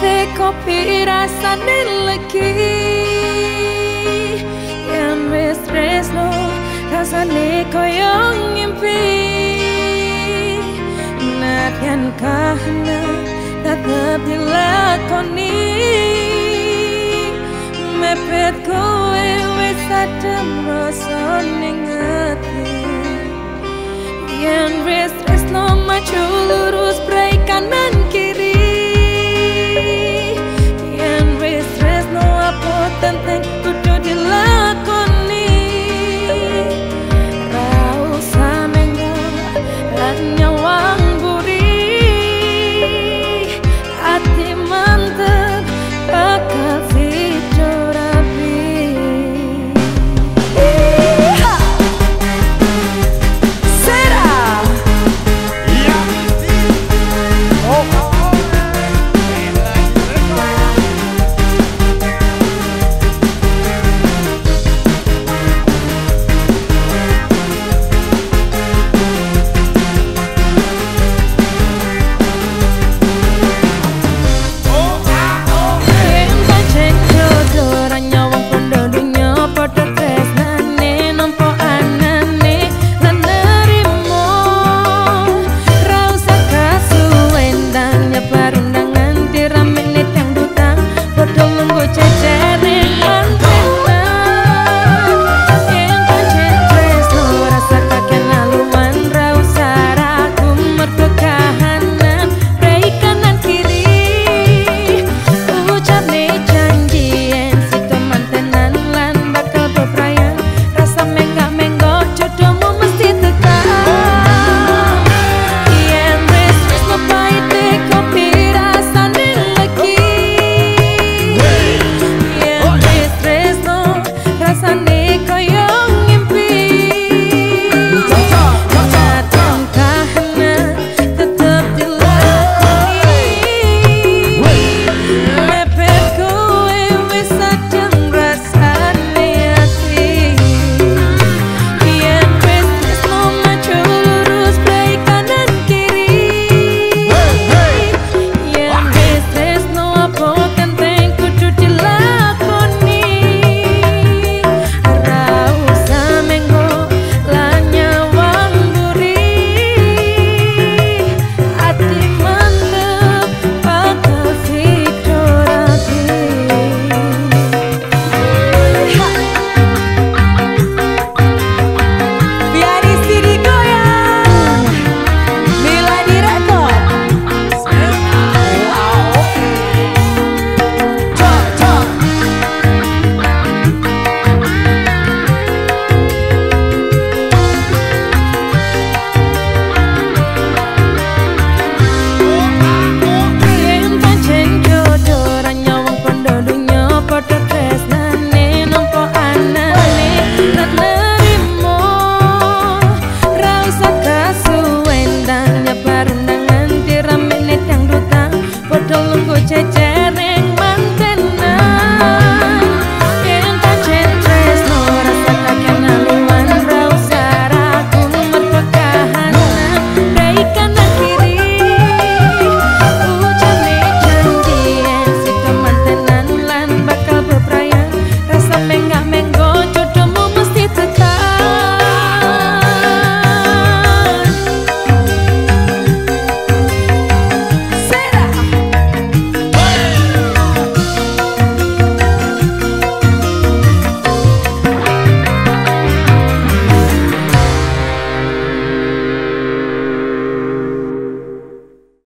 te kopi rasane legi yen wis tresno rasane koyo ngimpi nadyan kahna tetep dilakoni mepet kowe wis sadem rasane ngerti